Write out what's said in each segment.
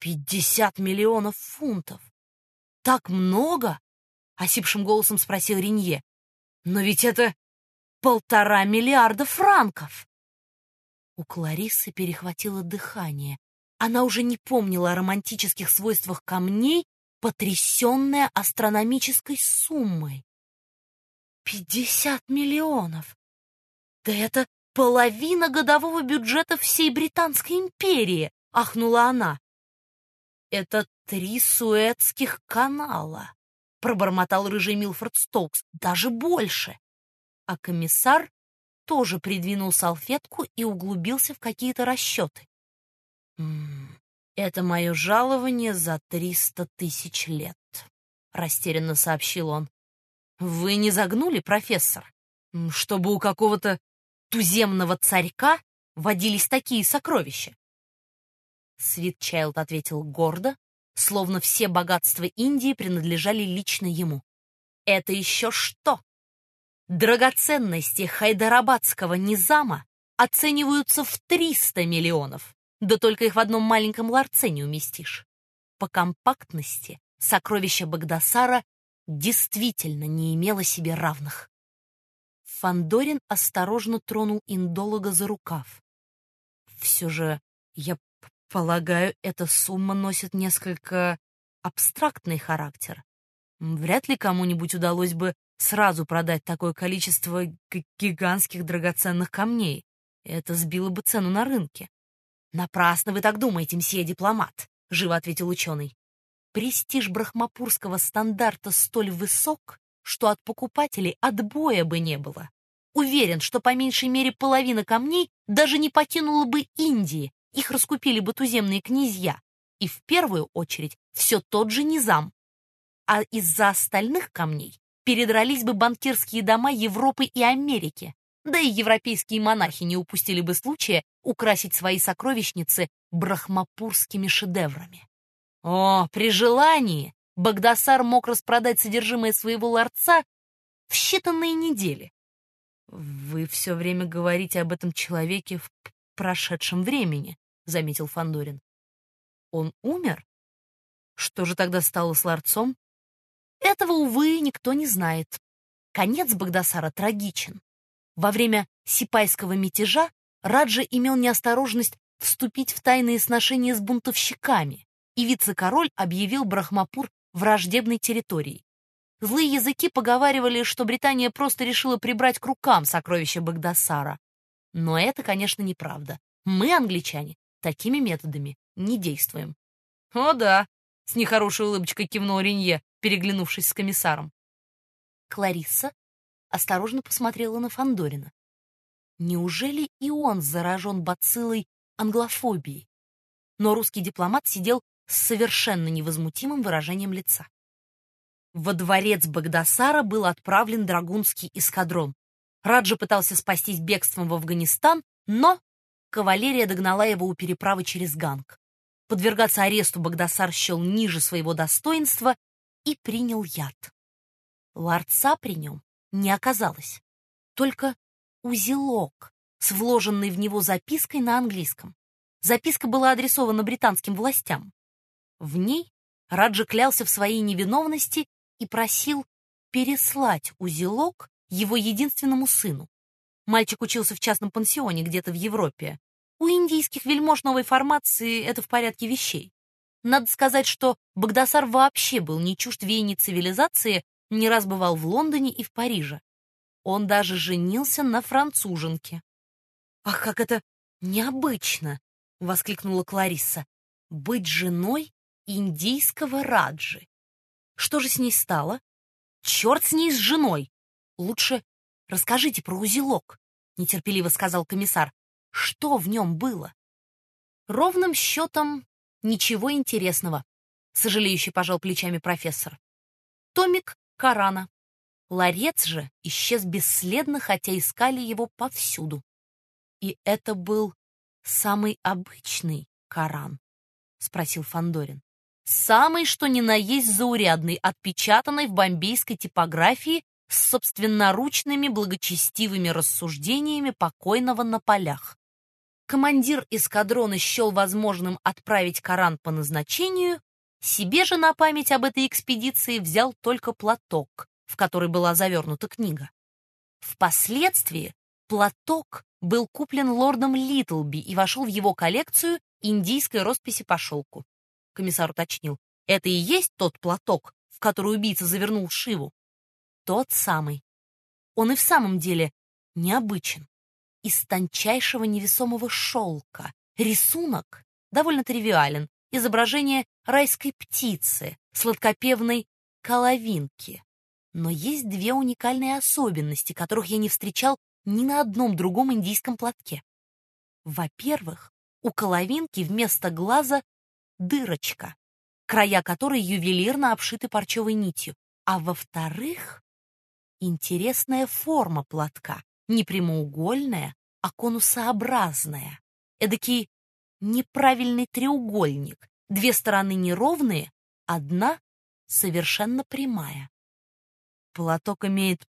«Пятьдесят миллионов фунтов! Так много?» — осипшим голосом спросил Ренье. «Но ведь это полтора миллиарда франков!» У Клариссы перехватило дыхание. Она уже не помнила о романтических свойствах камней, потрясенная астрономической суммой. «Пятьдесят миллионов! Да это половина годового бюджета всей Британской империи!» — ахнула она. «Это три Суэцких канала», — пробормотал рыжий Милфорд Стоукс, — «даже больше». А комиссар тоже придвинул салфетку и углубился в какие-то расчеты. «Это мое жалование за триста тысяч лет», — растерянно сообщил он. «Вы не загнули, профессор, чтобы у какого-то туземного царька водились такие сокровища?» Свитчайлд ответил гордо, словно все богатства Индии принадлежали лично ему. «Это еще что?» Драгоценности хайдарабадского низама оцениваются в 300 миллионов, да только их в одном маленьком ларце не уместишь. По компактности сокровище Багдасара действительно не имело себе равных. Фандорин осторожно тронул индолога за рукав. Все же, я полагаю, эта сумма носит несколько абстрактный характер. Вряд ли кому-нибудь удалось бы сразу продать такое количество гигантских драгоценных камней. Это сбило бы цену на рынке. «Напрасно вы так думаете, мсье дипломат», — живо ответил ученый. «Престиж брахмапурского стандарта столь высок, что от покупателей отбоя бы не было. Уверен, что по меньшей мере половина камней даже не покинула бы Индии, их раскупили бы туземные князья. И в первую очередь все тот же низам. А из-за остальных камней передрались бы банкирские дома Европы и Америки, да и европейские монахи не упустили бы случая украсить свои сокровищницы брахмапурскими шедеврами. О, при желании Багдасар мог распродать содержимое своего ларца в считанные недели. «Вы все время говорите об этом человеке в прошедшем времени», — заметил Фандорин. «Он умер? Что же тогда стало с ларцом?» Этого, увы, никто не знает. Конец Багдасара трагичен. Во время сипайского мятежа Раджа имел неосторожность вступить в тайные сношения с бунтовщиками, и вице-король объявил Брахмапур враждебной территорией. Злые языки поговаривали, что Британия просто решила прибрать к рукам сокровища Багдасара. Но это, конечно, неправда. Мы, англичане, такими методами не действуем. «О да», — с нехорошей улыбочкой кивнул Ренье, переглянувшись с комиссаром. Кларисса осторожно посмотрела на Фандорина. Неужели и он заражен бациллой англофобии? Но русский дипломат сидел с совершенно невозмутимым выражением лица. Во дворец Багдасара был отправлен драгунский эскадрон. Раджа пытался спастись бегством в Афганистан, но кавалерия догнала его у переправы через Ганг. Подвергаться аресту Багдасар счел ниже своего достоинства и принял яд. Ларца при нем не оказалось, только узелок с вложенной в него запиской на английском. Записка была адресована британским властям. В ней Раджа клялся в своей невиновности и просил переслать узелок его единственному сыну. Мальчик учился в частном пансионе где-то в Европе. У индийских вельмож новой формации это в порядке вещей. Надо сказать, что Багдасар вообще был не чужд веяний цивилизации, не раз бывал в Лондоне и в Париже. Он даже женился на француженке. «Ах, как это необычно!» — воскликнула Кларисса. «Быть женой индийского Раджи. Что же с ней стало? Черт с ней с женой! Лучше расскажите про узелок», — нетерпеливо сказал комиссар. «Что в нем было?» Ровным счетом Ничего интересного, сожалеющий пожал плечами профессор. Томик Корана. Ларец же исчез бесследно, хотя искали его повсюду. И это был самый обычный Коран, спросил Фандорин. Самый, что ни на есть заурядный, отпечатанный в бомбейской типографии с собственноручными благочестивыми рассуждениями покойного на полях. командир эскадрона счел возможным отправить Коран по назначению, себе же на память об этой экспедиции взял только платок, в который была завернута книга. Впоследствии платок был куплен лордом Литлби и вошел в его коллекцию индийской росписи по шелку. Комиссар уточнил, это и есть тот платок, в который убийца завернул Шиву? Тот самый. Он и в самом деле необычен. Из тончайшего невесомого шелка. Рисунок довольно тривиален. Изображение райской птицы, сладкопевной коловинки. Но есть две уникальные особенности, которых я не встречал ни на одном другом индийском платке. Во-первых, у коловинки вместо глаза дырочка, края которой ювелирно обшиты парчевой нитью. А во-вторых, интересная форма платка, не прямоугольная, а конусообразная. Эдакий неправильный треугольник, две стороны неровные, одна совершенно прямая. «Платок имеет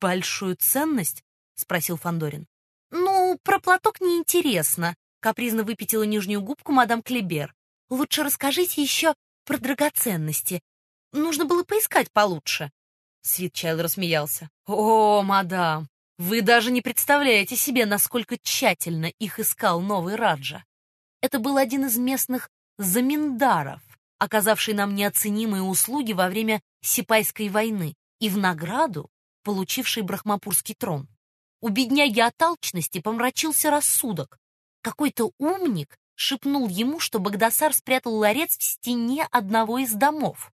большую ценность?» — спросил Фандорин. «Ну, про платок неинтересно», — капризно выпятила нижнюю губку мадам Клебер. «Лучше расскажите еще про драгоценности. Нужно было поискать получше». Свитчайл рассмеялся. «О, мадам, вы даже не представляете себе, насколько тщательно их искал новый Раджа. Это был один из местных заминдаров, оказавший нам неоценимые услуги во время Сипайской войны и в награду получивший брахмапурский трон. У бедняги от алчности помрачился рассудок. Какой-то умник шепнул ему, что Багдасар спрятал ларец в стене одного из домов.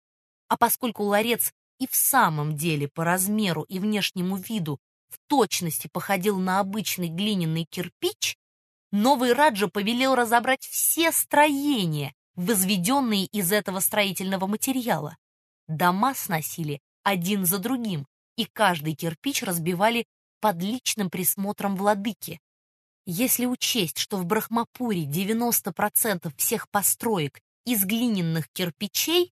А поскольку ларец и в самом деле по размеру и внешнему виду в точности походил на обычный глиняный кирпич, новый Раджа повелел разобрать все строения, возведенные из этого строительного материала. Дома сносили один за другим, и каждый кирпич разбивали под личным присмотром владыки. Если учесть, что в Брахмапуре 90% всех построек из глиняных кирпичей,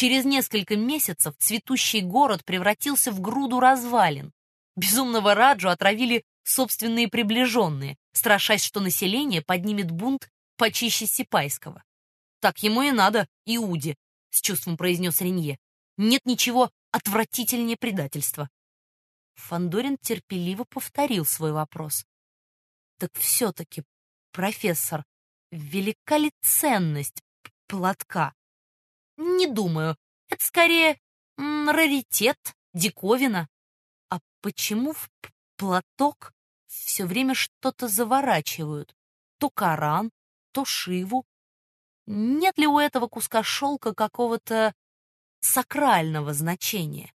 через несколько месяцев цветущий город превратился в груду развалин. Безумного Раджу отравили собственные приближенные, страшась, что население поднимет бунт почище Сипайского. «Так ему и надо, Иуде», — с чувством произнес Ренье. «Нет ничего отвратительнее предательства». Фандорин терпеливо повторил свой вопрос. «Так все-таки, профессор, велика ли ценность платка?» «Не думаю. Это скорее раритет, диковина. А почему в платок все время что-то заворачивают? То Коран, то Шиву. Нет ли у этого куска шелка какого-то сакрального значения?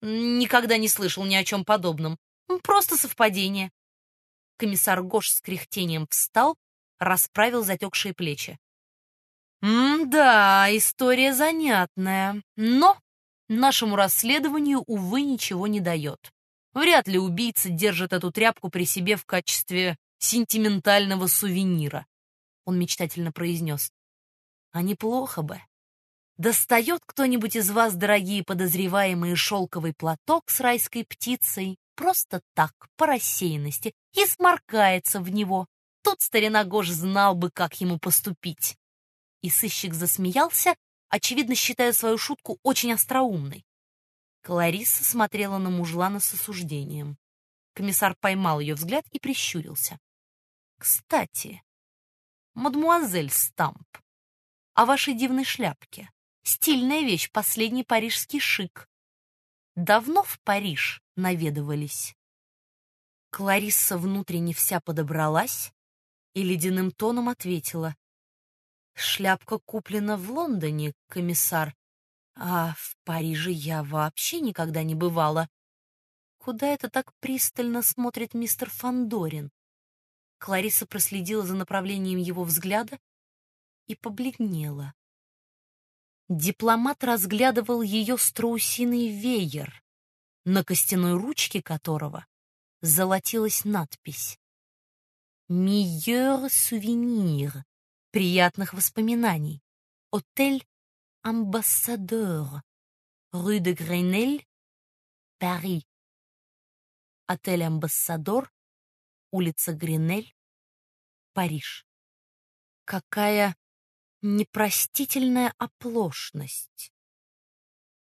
Никогда не слышал ни о чем подобном. Просто совпадение. Комиссар Гош с кряхтением встал, расправил затекшие плечи. «М-да, история занятная, но нашему расследованию, увы, ничего не дает. Вряд ли убийца держит эту тряпку при себе в качестве сентиментального сувенира», — он мечтательно произнес. «А неплохо бы. Достает кто-нибудь из вас, дорогие подозреваемые, шелковый платок с райской птицей, просто так, по рассеянности, и сморкается в него. Тут старина Гош знал бы, как ему поступить. И сыщик засмеялся, очевидно, считая свою шутку очень остроумной. Клариса смотрела на мужлана с осуждением. Комиссар поймал ее взгляд и прищурился. «Кстати, мадмуазель Стамп, о вашей дивной шляпке. Стильная вещь, последний парижский шик. Давно в Париж наведывались?» Кларисса внутренне вся подобралась и ледяным тоном ответила. «Шляпка куплена в Лондоне, комиссар, а в Париже я вообще никогда не бывала. Куда это так пристально смотрит мистер Фандорин? Клариса проследила за направлением его взгляда и побледнела. Дипломат разглядывал ее страусиный веер, на костяной ручке которого золотилась надпись «Meilleur souvenir» — приятных воспоминаний. Отель «Амбассадор», rue de Grenelle, Пари. Отель «Амбассадор», улица Гринель, Париж. Какая непростительная оплошность.